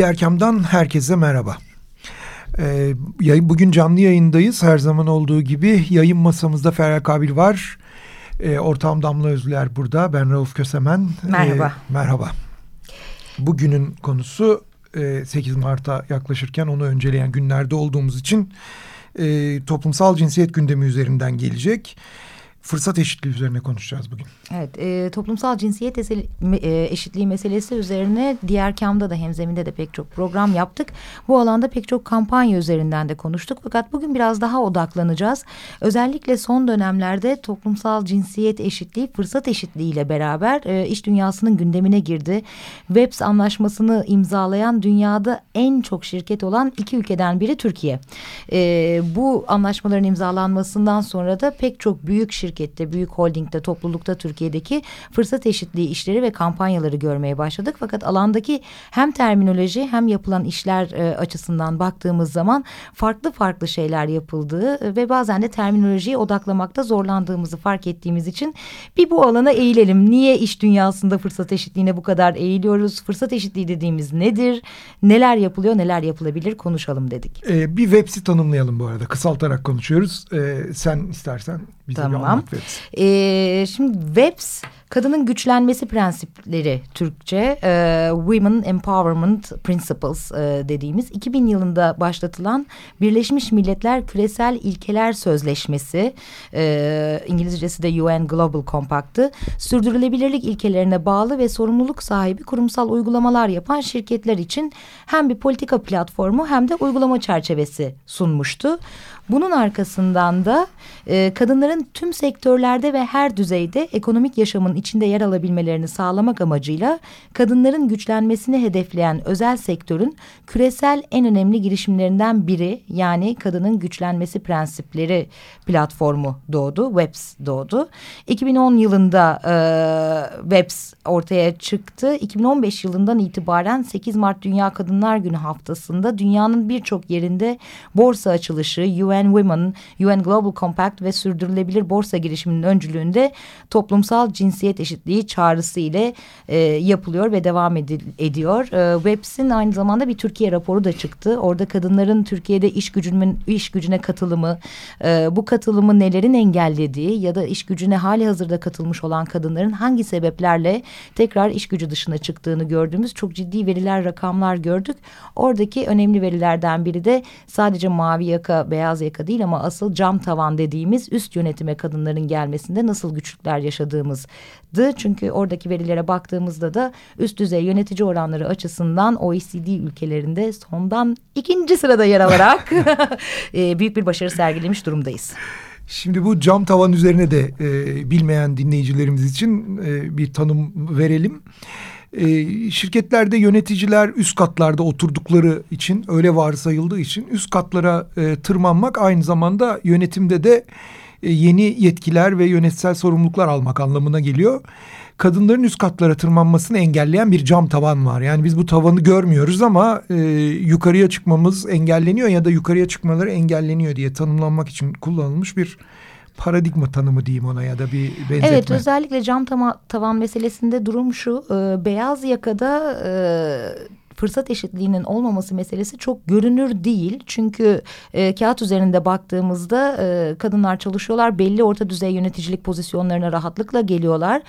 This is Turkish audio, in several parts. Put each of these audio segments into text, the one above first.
Diğer kamdan herkese merhaba. Ee, bugün canlı yayındayız. Her zaman olduğu gibi yayın masamızda Ferhat Kabil var. Ee, ortağım Damla Özler burada. Ben Rauf Kösemen. Merhaba. Ee, merhaba. Bugünün konusu e, 8 Mart'a yaklaşırken onu önceleyen günlerde olduğumuz için e, toplumsal cinsiyet gündemi üzerinden gelecek fırsat eşitliği üzerine konuşacağız bugün. Evet, e, toplumsal cinsiyet e, eşitliği meselesi üzerine diğer kamda da hemzeminde de pek çok program yaptık. Bu alanda pek çok kampanya üzerinden de konuştuk. Fakat bugün biraz daha odaklanacağız. Özellikle son dönemlerde toplumsal cinsiyet eşitliği, fırsat eşitliği ile beraber e, iş dünyasının gündemine girdi. WEBS anlaşmasını imzalayan dünyada en çok şirket olan iki ülkeden biri Türkiye. E, bu anlaşmaların imzalanmasından sonra da pek çok büyük şirket şirkette, büyük holdingde, toplulukta Türkiye'deki fırsat eşitliği işleri ve kampanyaları görmeye başladık. Fakat alandaki hem terminoloji hem yapılan işler e, açısından baktığımız zaman farklı farklı şeyler yapıldığı ve bazen de terminolojiye odaklamakta zorlandığımızı fark ettiğimiz için bir bu alana eğilelim. Niye iş dünyasında fırsat eşitliğine bu kadar eğiliyoruz? Fırsat eşitliği dediğimiz nedir? Neler yapılıyor, neler yapılabilir konuşalım dedik. Ee, bir websi tanımlayalım bu arada. Kısaltarak konuşuyoruz. Ee, sen istersen bize tamam. Şimdi webs kadının güçlenmesi prensipleri Türkçe e, Women Empowerment Principles e, dediğimiz 2000 yılında başlatılan Birleşmiş Milletler Küresel İlkeler Sözleşmesi e, İngilizcesi de UN Global Compact'ı sürdürülebilirlik ilkelerine bağlı ve sorumluluk sahibi kurumsal uygulamalar yapan şirketler için hem bir politika platformu hem de uygulama çerçevesi sunmuştu. Bunun arkasından da e, kadınların tüm sektörlerde ve her düzeyde ekonomik yaşamın içinde yer alabilmelerini sağlamak amacıyla kadınların güçlenmesini hedefleyen özel sektörün küresel en önemli girişimlerinden biri yani kadının güçlenmesi prensipleri platformu doğdu, WEBS doğdu. 2010 yılında e, WEBS ortaya çıktı. 2015 yılından itibaren 8 Mart Dünya Kadınlar Günü haftasında dünyanın birçok yerinde borsa açılışı, UN Women, UN Global Compact ve sürdürülebilir borsa girişiminin öncülüğünde toplumsal cinsiyet eşitliği çağrısı ile e, yapılıyor ve devam edil, ediyor. E, Webs'in aynı zamanda bir Türkiye raporu da çıktı. Orada kadınların Türkiye'de iş gücünün iş gücüne katılımı, e, bu katılımı nelerin engellediği ya da iş gücüne hali hazırda katılmış olan kadınların hangi sebeplerle tekrar iş gücü dışına çıktığını gördüğümüz çok ciddi veriler, rakamlar gördük. Oradaki önemli verilerden biri de sadece mavi yaka, beyaz yaka değil ama asıl cam tavan dediğimiz üst yönetime kadınların gelmesinde nasıl güçlükler yaşadığımızdı. Çünkü oradaki verilere baktığımızda da üst düzey yönetici oranları açısından OECD ülkelerinde sondan ikinci sırada yer alarak e, büyük bir başarı sergilemiş durumdayız. Şimdi bu cam tavan üzerine de e, bilmeyen dinleyicilerimiz için e, bir tanım verelim. E, şirketlerde yöneticiler üst katlarda oturdukları için öyle varsayıldığı için üst katlara e, tırmanmak aynı zamanda yönetimde de e, yeni yetkiler ve yönetsel sorumluluklar almak anlamına geliyor. Kadınların üst katlara tırmanmasını engelleyen bir cam tavan var. Yani biz bu tavanı görmüyoruz ama e, yukarıya çıkmamız engelleniyor ya da yukarıya çıkmaları engelleniyor diye tanımlanmak için kullanılmış bir paradigma tanımı diyeyim ona ya da bir benzetme. Evet özellikle cam tavan meselesinde durum şu e, beyaz yakada e, fırsat eşitliğinin olmaması meselesi çok görünür değil. Çünkü e, kağıt üzerinde baktığımızda e, kadınlar çalışıyorlar. Belli orta düzey yöneticilik pozisyonlarına rahatlıkla geliyorlar.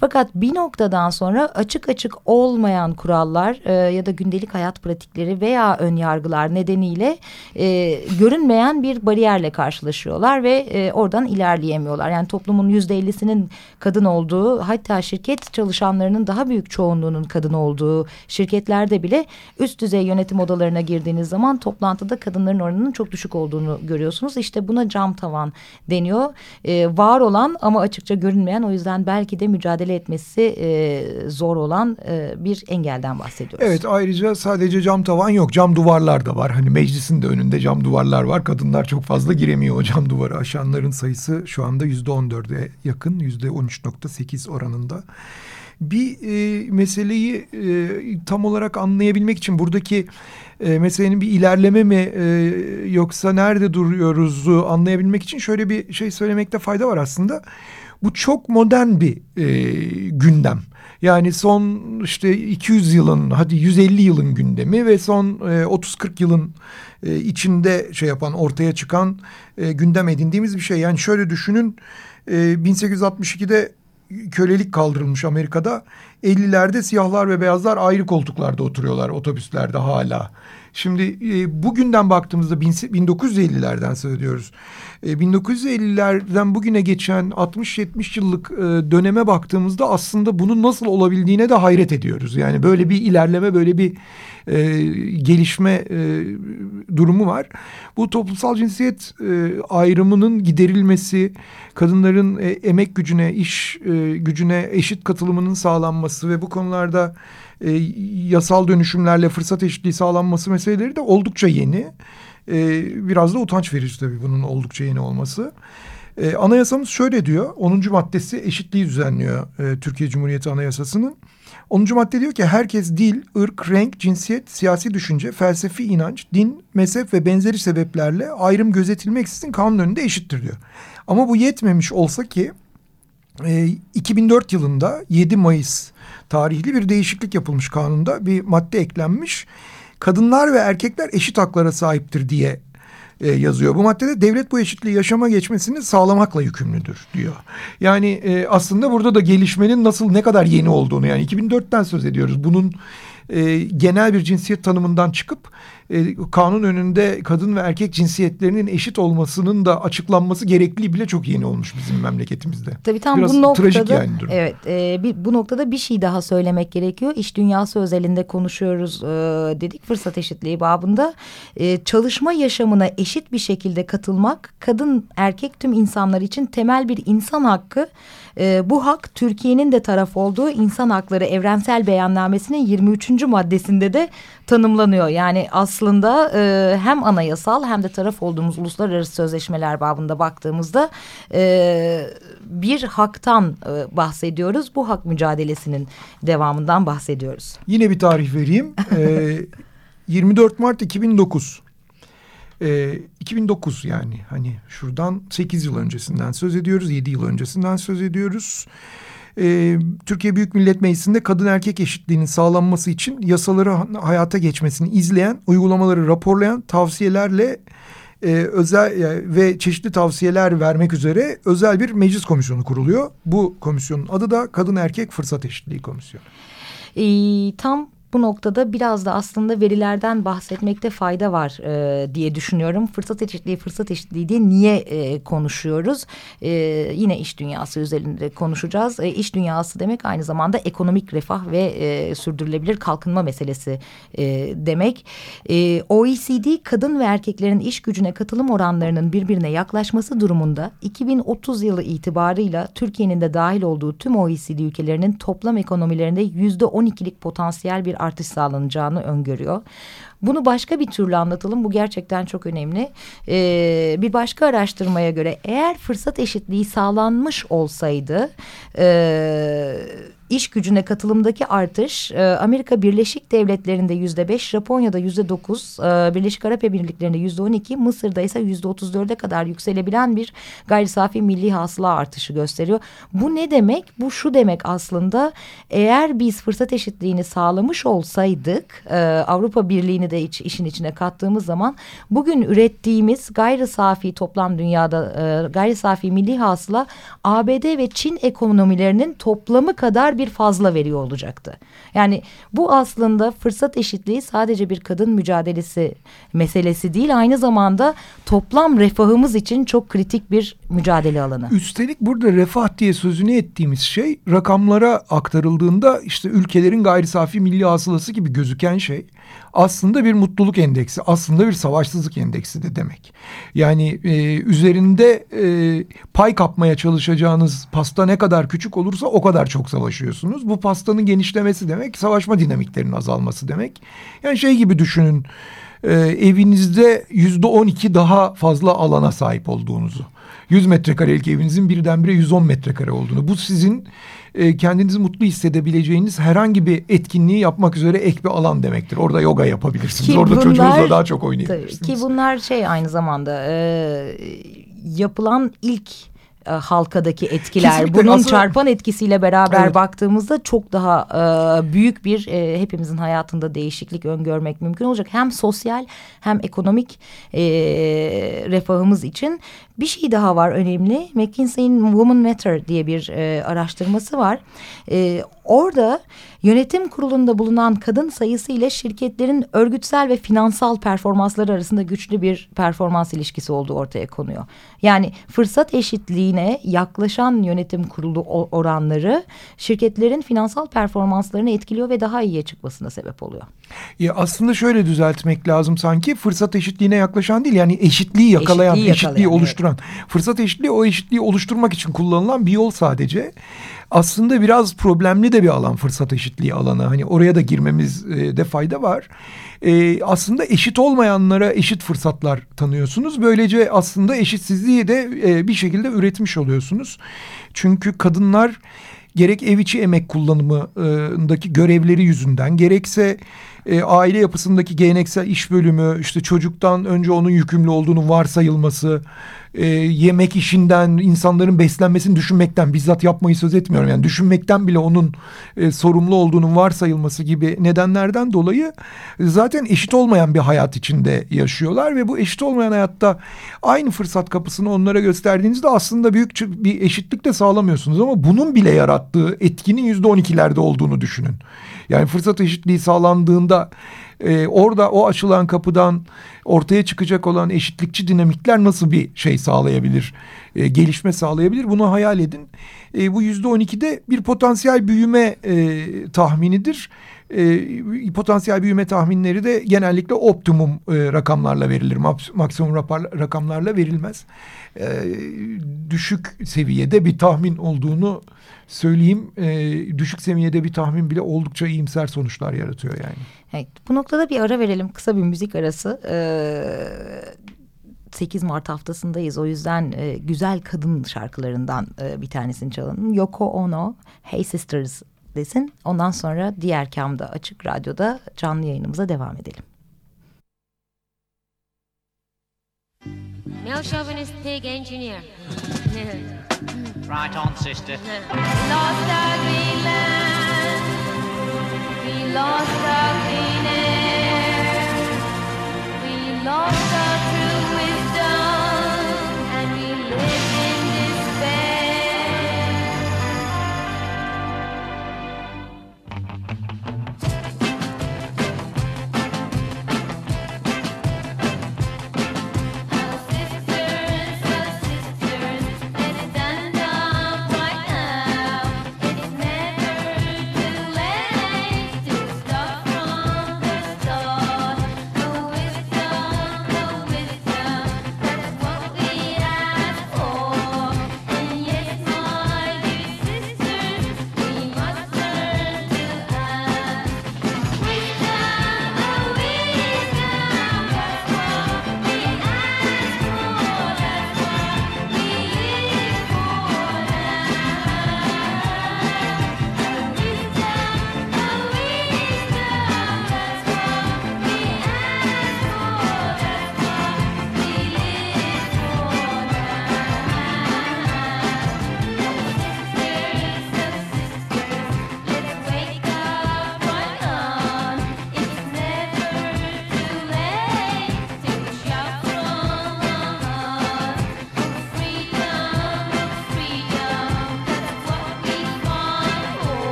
Fakat bir noktadan sonra açık açık olmayan kurallar e, ya da gündelik hayat pratikleri veya ön yargılar nedeniyle e, görünmeyen bir bariyerle karşılaşıyorlar ve e, oradan ilerleyemiyorlar. Yani toplumun yüzde ellisinin kadın olduğu hatta şirket çalışanlarının daha büyük çoğunluğunun kadın olduğu şirketlerde bile nedeniyle üst düzey yönetim odalarına girdiğiniz zaman toplantıda kadınların oranının çok düşük olduğunu görüyorsunuz. İşte buna cam tavan deniyor. E, var olan ama açıkça görünmeyen o yüzden belki de mücadele etmesi e, zor olan e, bir engelden bahsediyoruz. Evet ayrıca sadece cam tavan yok cam duvarlar da var. Hani meclisin de önünde cam duvarlar var. Kadınlar çok fazla giremiyor o cam duvarı aşanların sayısı şu anda yüzde on dörde yakın yüzde on üç nokta sekiz oranında bir e, meseleyi e, tam olarak anlayabilmek için buradaki e, meselenin bir ilerleme mi e, yoksa nerede duruyoruzu anlayabilmek için şöyle bir şey söylemekte fayda var aslında. Bu çok modern bir e, gündem. Yani son işte 200 yılın hadi 150 yılın gündemi ve son e, 30-40 yılın e, içinde şey yapan ortaya çıkan e, gündem edindiğimiz bir şey. Yani şöyle düşünün e, 1862'de kölelik kaldırılmış Amerika'da. 50'lerde siyahlar ve beyazlar ayrı koltuklarda oturuyorlar otobüslerde hala. Şimdi e, bugünden baktığımızda 1950'lerden söylüyoruz. E, 1950'lerden bugüne geçen 60-70 yıllık e, döneme baktığımızda aslında bunun nasıl olabildiğine de hayret ediyoruz. Yani böyle bir ilerleme, böyle bir e, gelişme e, durumu var. Bu toplumsal cinsiyet e, ayrımının giderilmesi, kadınların e, emek gücüne, iş e, gücüne eşit katılımının sağlanması ve bu konularda e, yasal dönüşümlerle fırsat eşitliği sağlanması meseleleri de oldukça yeni. E, biraz da utanç verici tabii bunun oldukça yeni olması. E, anayasamız şöyle diyor, 10. maddesi eşitliği düzenliyor e, Türkiye Cumhuriyeti Anayasası'nın. 10. madde diyor ki herkes dil, ırk, renk, cinsiyet, siyasi düşünce, felsefi inanç, din, mezhep ve benzeri sebeplerle ayrım gözetilmeksizin kanun önünde eşittir diyor. Ama bu yetmemiş olsa ki e, 2004 yılında 7 Mayıs tarihli bir değişiklik yapılmış kanunda bir madde eklenmiş. Kadınlar ve erkekler eşit haklara sahiptir diye e, yazıyor. Bu maddede devlet bu eşitliği yaşama geçmesini sağlamakla yükümlüdür diyor. Yani e, aslında burada da gelişmenin nasıl ne kadar yeni olduğunu yani 2004'ten söz ediyoruz. Bunun e, genel bir cinsiyet tanımından çıkıp e, kanun önünde kadın ve erkek cinsiyetlerinin eşit olmasının da açıklanması gerekliliği bile çok yeni olmuş bizim memleketimizde. Tabii tam Biraz bu noktada trajik yani durum. evet e, bir, bu noktada bir şey daha söylemek gerekiyor. İş dünyası özelinde konuşuyoruz e, dedik fırsat eşitliği babında. E, çalışma yaşamına eşit bir şekilde katılmak kadın erkek tüm insanlar için temel bir insan hakkı. E, bu hak Türkiye'nin de taraf olduğu insan hakları evrensel beyannamesinin 23. maddesinde de tanımlanıyor. Yani aslında e, hem anayasal hem de taraf olduğumuz uluslararası sözleşmeler babında baktığımızda e, bir haktan e, bahsediyoruz. Bu hak mücadelesinin devamından bahsediyoruz. Yine bir tarih vereyim. Ee, 24 Mart 2009. Ee, 2009 yani hani şuradan 8 yıl öncesinden söz ediyoruz. 7 yıl öncesinden söz ediyoruz. Ee, Türkiye Büyük Millet Meclisi'nde kadın erkek eşitliğinin sağlanması için yasaları hayata geçmesini izleyen, uygulamaları raporlayan tavsiyelerle e, özel e, ve çeşitli tavsiyeler vermek üzere özel bir meclis komisyonu kuruluyor. Bu komisyonun adı da Kadın Erkek Fırsat Eşitliği Komisyonu. E, tam bu noktada biraz da aslında verilerden bahsetmekte fayda var e, diye düşünüyorum. Fırsat eşitliği, fırsat eşitliği diye niye e, konuşuyoruz? E, yine iş dünyası üzerinde konuşacağız. E, iş dünyası demek aynı zamanda ekonomik refah ve e, sürdürülebilir kalkınma meselesi e, demek. E, OECD kadın ve erkeklerin iş gücüne katılım oranlarının birbirine yaklaşması durumunda 2030 yılı itibarıyla Türkiye'nin de dahil olduğu tüm OECD ülkelerinin toplam ekonomilerinde yüzde on ikilik potansiyel bir artış sağlanacağını öngörüyor. Bunu başka bir türlü anlatalım. Bu gerçekten çok önemli. Ee, bir başka araştırmaya göre eğer fırsat eşitliği sağlanmış olsaydı... E, iş gücüne katılımdaki artış e, Amerika Birleşik Devletleri'nde yüzde beş, Japonya'da yüzde dokuz, e, Birleşik Arap Emirlikleri'nde yüzde on iki, Mısır'da ise yüzde otuz dörde kadar yükselebilen bir gayri safi milli hasıla artışı gösteriyor. Bu ne demek? Bu şu demek aslında eğer biz fırsat eşitliğini sağlamış olsaydık e, Avrupa Birliği'ni de iç, işin içine kattığımız zaman bugün ürettiğimiz gayri safi toplam dünyada e, gayri safi milli hasıla ABD ve Çin ekonomilerinin toplamı kadar bir fazla veriyor olacaktı. Yani bu aslında fırsat eşitliği sadece bir kadın mücadelesi meselesi değil aynı zamanda toplam refahımız için çok kritik bir mücadele alanı. Üstelik burada refah diye sözünü ettiğimiz şey rakamlara aktarıldığında işte ülkelerin gayri safi milli hasılası gibi gözüken şey aslında bir mutluluk endeksi, aslında bir savaşsızlık endeksi de demek. Yani e, üzerinde e, pay kapmaya çalışacağınız pasta ne kadar küçük olursa o kadar çok savaşıyorsunuz. Bu pastanın genişlemesi demek, savaşma dinamiklerinin azalması demek. Yani şey gibi düşünün, e, evinizde yüzde on iki daha fazla alana sahip olduğunuzu. 100 metrekarelik evinizin birdenbire 110 metrekare olduğunu. Bu sizin e, kendinizi mutlu hissedebileceğiniz herhangi bir etkinliği yapmak üzere ek bir alan demektir. Orada yoga yapabilirsiniz. Ki Orada bunlar, çocuğunuzla daha çok oynayabilirsiniz. Ki bunlar şey aynı zamanda e, yapılan ilk e, halkadaki etkiler Kesinlikle. bunun Aslında, çarpan etkisiyle beraber evet. baktığımızda çok daha e, büyük bir e, hepimizin hayatında değişiklik öngörmek mümkün olacak. Hem sosyal hem ekonomik e, refahımız için bir şey daha var önemli. McKinsey'in Women Matter diye bir e, araştırması var. E, orada yönetim kurulunda bulunan kadın sayısı ile şirketlerin örgütsel ve finansal performansları arasında güçlü bir performans ilişkisi olduğu ortaya konuyor. Yani fırsat eşitliğine yaklaşan yönetim kurulu oranları şirketlerin finansal performanslarını etkiliyor ve daha iyiye çıkmasına sebep oluyor. Ya aslında şöyle düzeltmek lazım sanki fırsat eşitliğine yaklaşan değil yani eşitliği yakalayan, eşitliği, yakalayan, eşitliği oluşturan oluşturan. Fırsat eşitliği o eşitliği oluşturmak için kullanılan bir yol sadece. Aslında biraz problemli de bir alan fırsat eşitliği alanı. Hani oraya da girmemiz e, fayda var. E, aslında eşit olmayanlara eşit fırsatlar tanıyorsunuz. Böylece aslında eşitsizliği de e, bir şekilde üretmiş oluyorsunuz. Çünkü kadınlar gerek ev içi emek kullanımındaki görevleri yüzünden gerekse e, aile yapısındaki geleneksel iş bölümü işte çocuktan önce onun yükümlü olduğunu varsayılması e, yemek işinden insanların beslenmesini düşünmekten bizzat yapmayı söz etmiyorum yani düşünmekten bile onun e, sorumlu olduğunun varsayılması gibi nedenlerden dolayı zaten eşit olmayan bir hayat içinde yaşıyorlar ve bu eşit olmayan hayatta aynı fırsat kapısını onlara gösterdiğinizde aslında büyük bir eşitlik de sağlamıyorsunuz ama bunun bile yarattığı etkinin yüzde on ikilerde olduğunu düşünün. Yani fırsat eşitliği sağlandığında e, orada o açılan kapıdan ortaya çıkacak olan eşitlikçi dinamikler nasıl bir şey sağlayabilir, e, gelişme sağlayabilir bunu hayal edin. E, bu yüzde on ikide bir potansiyel büyüme e, tahminidir. E, potansiyel büyüme tahminleri de genellikle optimum e, rakamlarla verilir, maksimum rapar, rakamlarla verilmez. E, düşük seviyede bir tahmin olduğunu söyleyeyim. E, düşük seviyede bir tahmin bile oldukça iyimser sonuçlar yaratıyor yani. Evet, bu noktada bir ara verelim. Kısa bir müzik arası. Ee, 8 Mart haftasındayız. O yüzden e, güzel kadın şarkılarından e, bir tanesini çalalım. Yoko Ono, Hey Sisters desin. Ondan sonra diğer kamda açık radyoda canlı yayınımıza devam edelim. Male chauvinist pig engineer. right on, sister. Lost our Greenland. We lost our clean air. We lost our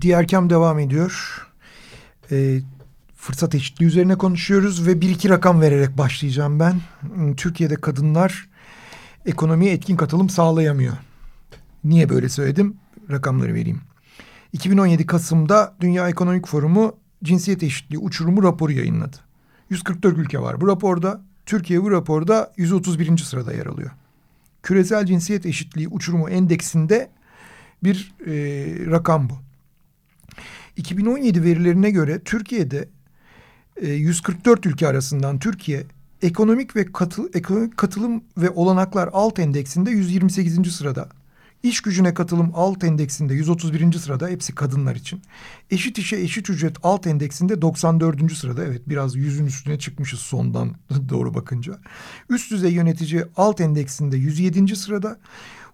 Diğer devam ediyor. E, fırsat eşitliği üzerine konuşuyoruz ve bir iki rakam vererek başlayacağım ben. Türkiye'de kadınlar ekonomiye etkin katılım sağlayamıyor. Niye böyle söyledim? Rakamları vereyim. 2017 Kasım'da Dünya Ekonomik Forumu cinsiyet eşitliği uçurumu raporu yayınladı. 144 ülke var bu raporda. Türkiye bu raporda 131. sırada yer alıyor. Küresel cinsiyet eşitliği uçurumu endeksinde bir e, rakam bu. 2017 verilerine göre Türkiye'de e, 144 ülke arasından Türkiye ekonomik ve katıl, ekonomik katılım ve olanaklar alt endeksinde 128. sırada. İş gücüne katılım alt endeksinde 131. sırada hepsi kadınlar için. Eşit işe eşit ücret alt endeksinde 94. sırada. Evet biraz yüzün üstüne çıkmışız sondan doğru bakınca. Üst düzey yönetici alt endeksinde 107. sırada.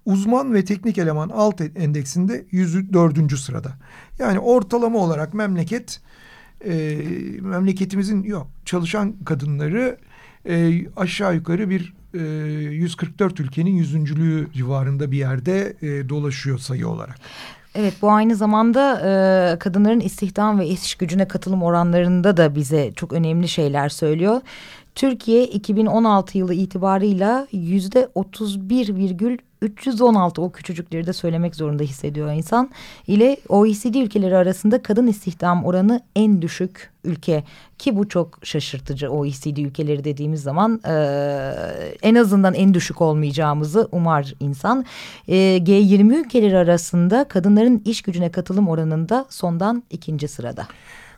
Uzman ve teknik eleman alt endeksinde 104. sırada. Yani ortalama olarak memleket e, memleketimizin yok çalışan kadınları e, aşağı yukarı bir e, 144 ülkenin yüzüncülüğü civarında bir yerde e, dolaşıyor sayı olarak. Evet bu aynı zamanda e, kadınların istihdam ve iş gücüne katılım oranlarında da bize çok önemli şeyler söylüyor. Türkiye 2016 yılı itibarıyla yüzde 31,316 o küçücükleri de söylemek zorunda hissediyor insan ile OECD ülkeleri arasında kadın istihdam oranı en düşük ülke ki bu çok şaşırtıcı OECD ülkeleri dediğimiz zaman e, en azından en düşük olmayacağımızı umar insan. E, G20 ülkeleri arasında kadınların iş gücüne katılım oranında sondan ikinci sırada.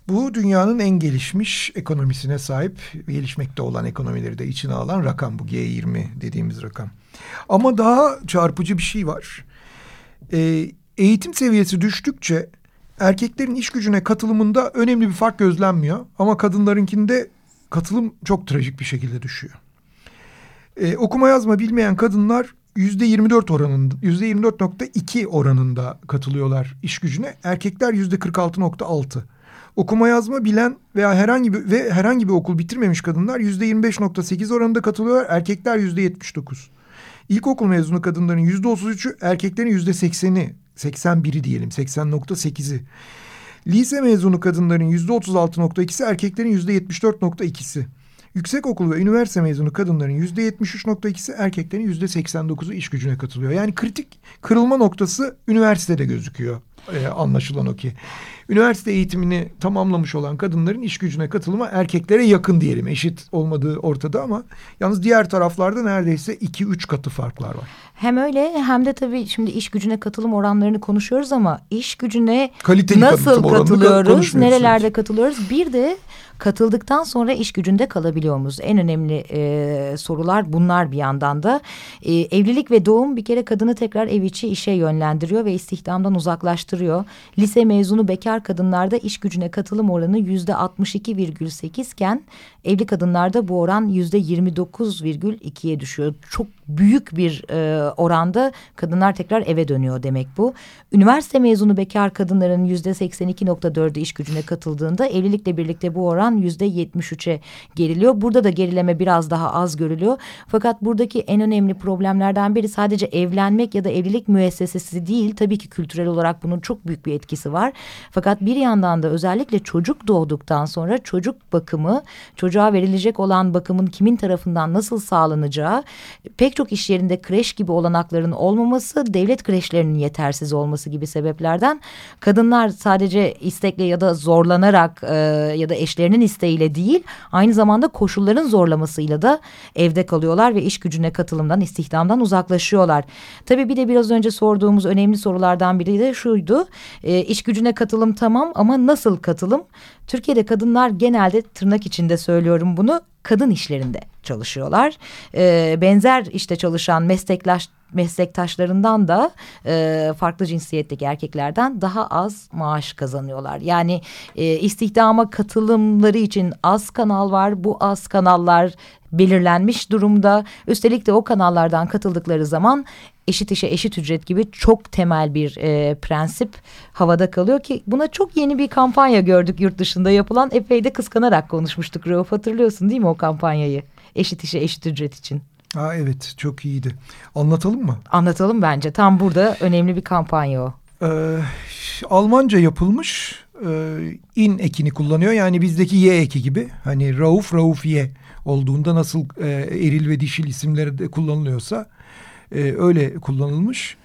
Bu dünyanın en gelişmiş ekonomisine sahip, gelişmekte olan ekonomileri de içine alan rakam bu G20 dediğimiz rakam. Ama daha çarpıcı bir şey var. Ee, eğitim seviyesi düştükçe erkeklerin iş gücüne katılımında önemli bir fark gözlenmiyor. Ama kadınlarınkinde katılım çok trajik bir şekilde düşüyor. Ee, okuma yazma bilmeyen kadınlar yüzde 24 oranında, yüzde 24.2 oranında katılıyorlar iş gücüne. Erkekler yüzde 46.6. Okuma yazma bilen veya herhangi bir ve herhangi bir okul bitirmemiş kadınlar yüzde 25.8 oranında katılıyorlar. Erkekler yüzde 79. İlkokul mezunu kadınların yüzde 33'ü, erkeklerin yüzde 80'i, 81'i diyelim, 80.8'i. Lise mezunu kadınların yüzde 36.2'si, erkeklerin yüzde 74.2'si. Yüksek okul ve üniversite mezunu kadınların yüzde 73.2'si, erkeklerin yüzde 89'u iş gücüne katılıyor. Yani kritik kırılma noktası üniversitede gözüküyor. Ee, anlaşılan o ki. Üniversite eğitimini tamamlamış olan kadınların iş gücüne katılımı erkeklere yakın diyelim. Eşit olmadığı ortada ama yalnız diğer taraflarda neredeyse iki üç katı farklar var. Hem öyle hem de tabii şimdi iş gücüne katılım oranlarını konuşuyoruz ama iş gücüne Kaliteli nasıl katılıyoruz, nerelerde katılıyoruz? Bir de katıldıktan sonra iş gücünde kalabiliyor? En önemli e, sorular bunlar bir yandan da. E, evlilik ve doğum bir kere kadını tekrar ev içi işe yönlendiriyor ve istihdamdan uzaklaştırıyor. Lise mezunu bekar kadınlarda iş gücüne katılım oranı yüzde 62,8 iken evli kadınlarda bu oran yüzde 29,2'ye düşüyor. Çok büyük bir e, oranda kadınlar tekrar eve dönüyor demek bu. Üniversite mezunu bekar kadınların yüzde 82.4'ü iş gücüne katıldığında evlilikle birlikte bu oran yüzde 73'e geriliyor. Burada da gerileme biraz daha az görülüyor. Fakat buradaki en önemli problemlerden biri sadece evlenmek ya da evlilik müessesesi değil. Tabii ki kültürel olarak bunun çok büyük bir etkisi var. Fakat bir yandan da özellikle çocuk doğduktan sonra çocuk bakımı, çocuğa verilecek olan bakımın kimin tarafından nasıl sağlanacağı pek çok iş yerinde kreş gibi olanakların olmaması, devlet kreşlerinin yetersiz olması gibi sebeplerden kadınlar sadece istekle ya da zorlanarak e, ya da eşlerinin isteğiyle değil, aynı zamanda koşulların zorlamasıyla da evde kalıyorlar ve iş gücüne katılımdan, istihdamdan uzaklaşıyorlar. Tabii bir de biraz önce sorduğumuz önemli sorulardan biri de şuydu. E, iş gücüne katılım tamam ama nasıl katılım? Türkiye'de kadınlar genelde tırnak içinde söylüyorum bunu kadın işlerinde çalışıyorlar. E, benzer işte çalışan mesleklaş meslektaşlarından da e, farklı cinsiyetteki erkeklerden daha az maaş kazanıyorlar. Yani e, istihdama katılımları için az kanal var. Bu az kanallar belirlenmiş durumda. Üstelik de o kanallardan katıldıkları zaman eşit işe eşit ücret gibi çok temel bir e, prensip havada kalıyor ki buna çok yeni bir kampanya gördük yurt dışında yapılan epey de kıskanarak konuşmuştuk Rauf hatırlıyorsun değil mi o kampanyayı eşit işe eşit ücret için. Aa, evet çok iyiydi. Anlatalım mı? Anlatalım bence tam burada önemli bir kampanya o. Ee, Almanca yapılmış e, in ekini kullanıyor. Yani bizdeki y eki gibi. Hani Rauf, Rauf ye olduğunda nasıl e, eril ve dişil isimleri de kullanılıyorsa e, öyle kullanılmış.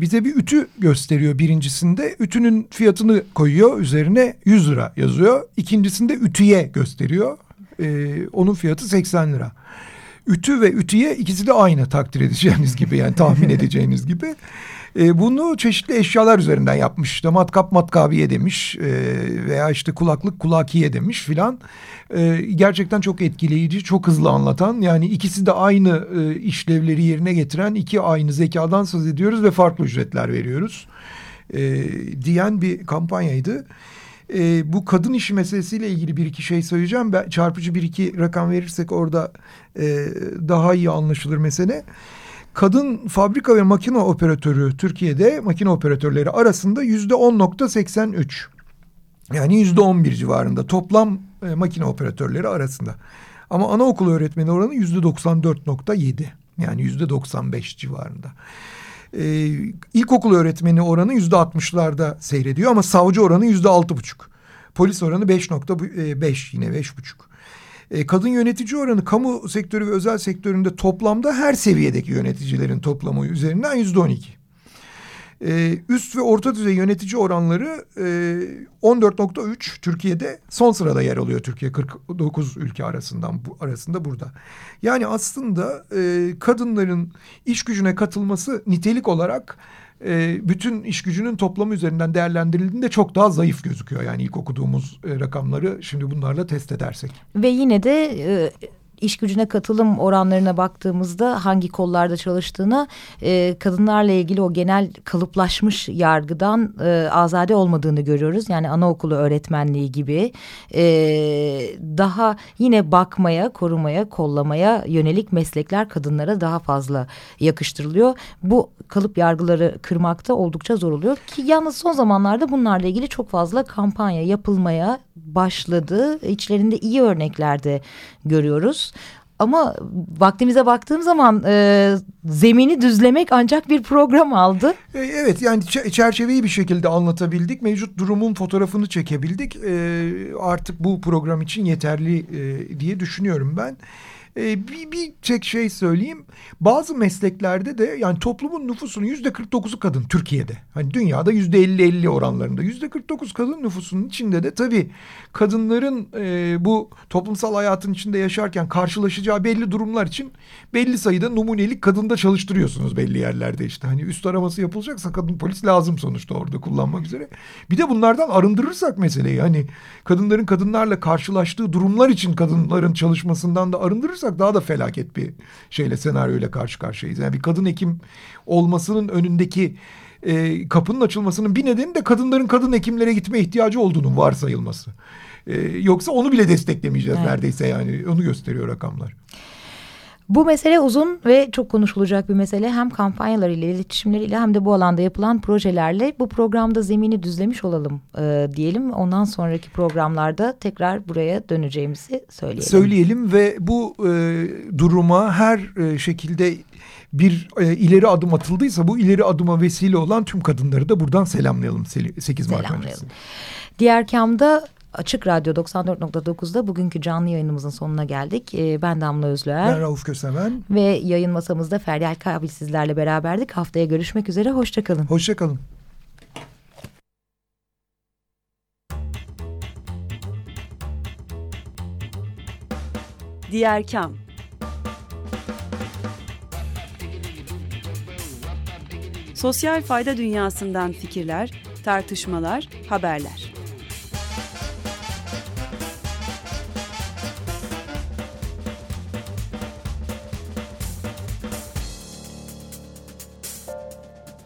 Bize bir ütü gösteriyor birincisinde. Ütünün fiyatını koyuyor üzerine 100 lira yazıyor. İkincisinde ütüye gösteriyor. E, onun fiyatı 80 lira. Ütü ve ütüye ikisi de aynı takdir edeceğiniz gibi yani tahmin edeceğiniz gibi. E, bunu çeşitli eşyalar üzerinden yapmış. İşte matkap matkabiye demiş e, veya işte kulaklık kulakiye demiş filan. E, gerçekten çok etkileyici, çok hızlı anlatan. Yani ikisi de aynı e, işlevleri yerine getiren iki aynı zekadan söz ediyoruz ve farklı ücretler veriyoruz. E, diyen bir kampanyaydı. E, bu kadın işi meselesiyle ilgili bir iki şey söyleyeceğim. Ben çarpıcı bir iki rakam verirsek orada e, daha iyi anlaşılır mesele. Kadın fabrika ve makine operatörü Türkiye'de makine operatörleri arasında yüzde on nokta seksen üç. Yani yüzde on bir civarında toplam e, makine operatörleri arasında. Ama anaokulu öğretmeni oranı yüzde doksan dört nokta yedi. Yani yüzde doksan beş civarında. Ee, ilkokul öğretmeni oranı yüzde altmışlarda seyrediyor ama savcı oranı yüzde altı buçuk. Polis oranı beş nokta beş yine beş buçuk. Ee, kadın yönetici oranı kamu sektörü ve özel sektöründe toplamda her seviyedeki yöneticilerin toplamı üzerinden yüzde on iki. Ee, üst ve orta düzey yönetici oranları e, 14.3 Türkiye'de son sırada yer alıyor Türkiye 49 ülke arasından bu, arasında burada. Yani aslında e, kadınların iş gücüne katılması nitelik olarak e, bütün iş gücünün toplamı üzerinden değerlendirildiğinde çok daha zayıf gözüküyor. Yani ilk okuduğumuz e, rakamları şimdi bunlarla test edersek. Ve yine de e, iş gücüne katılım oranlarına baktığımızda hangi kollarda çalıştığına e, kadınlarla ilgili o genel kalıplaşmış yargıdan e, azade olmadığını görüyoruz. Yani anaokulu öğretmenliği gibi e, daha yine bakmaya, korumaya, kollamaya yönelik meslekler kadınlara daha fazla yakıştırılıyor. Bu kalıp yargıları kırmakta oldukça zor oluyor ki yalnız son zamanlarda bunlarla ilgili çok fazla kampanya yapılmaya başladı. İçlerinde iyi örnekler de görüyoruz. Ama vaktimize baktığım zaman e, zemini düzlemek ancak bir program aldı. E, evet yani çerçeveyi bir şekilde anlatabildik. Mevcut durumun fotoğrafını çekebildik. E, artık bu program için yeterli e, diye düşünüyorum ben. E, bir, bir tek şey söyleyeyim. Bazı mesleklerde de yani toplumun nüfusunun yüzde 49'u kadın Türkiye'de. Hani dünyada yüzde 50-50 oranlarında. Yüzde 49 kadın nüfusunun içinde de tabii kadınların e, bu toplumsal hayatın içinde yaşarken karşılaşacağı belli durumlar için belli sayıda numunelik kadında çalıştırıyorsunuz belli yerlerde işte. Hani üst araması yapılacaksa kadın polis lazım sonuçta orada kullanmak üzere. Bir de bunlardan arındırırsak meseleyi hani kadınların kadınlarla karşılaştığı durumlar için kadınların çalışmasından da arındırırsak bakarsak daha da felaket bir şeyle senaryoyla karşı karşıyayız. Yani bir kadın hekim olmasının önündeki e, kapının açılmasının bir nedeni de kadınların kadın hekimlere gitme ihtiyacı olduğunun varsayılması. E, yoksa onu bile desteklemeyeceğiz evet. neredeyse yani onu gösteriyor rakamlar. Bu mesele uzun ve çok konuşulacak bir mesele. Hem kampanyalarıyla, iletişimleriyle hem de bu alanda yapılan projelerle bu programda zemini düzlemiş olalım e, diyelim. Ondan sonraki programlarda tekrar buraya döneceğimizi söyleyelim. Söyleyelim ve bu e, duruma her e, şekilde bir e, ileri adım atıldıysa bu ileri adıma vesile olan tüm kadınları da buradan selamlayalım 8 Mart öncesi. Diğer kamda Açık Radyo 94.9'da bugünkü canlı yayınımızın sonuna geldik. Ee, ben Damla Özlüer. Ben Rauf Kösemen. Ve yayın masamızda Feryal Kabil sizlerle beraberdik. Haftaya görüşmek üzere. Hoşçakalın. Hoşçakalın. Diğer Kam Sosyal fayda dünyasından fikirler, tartışmalar, haberler.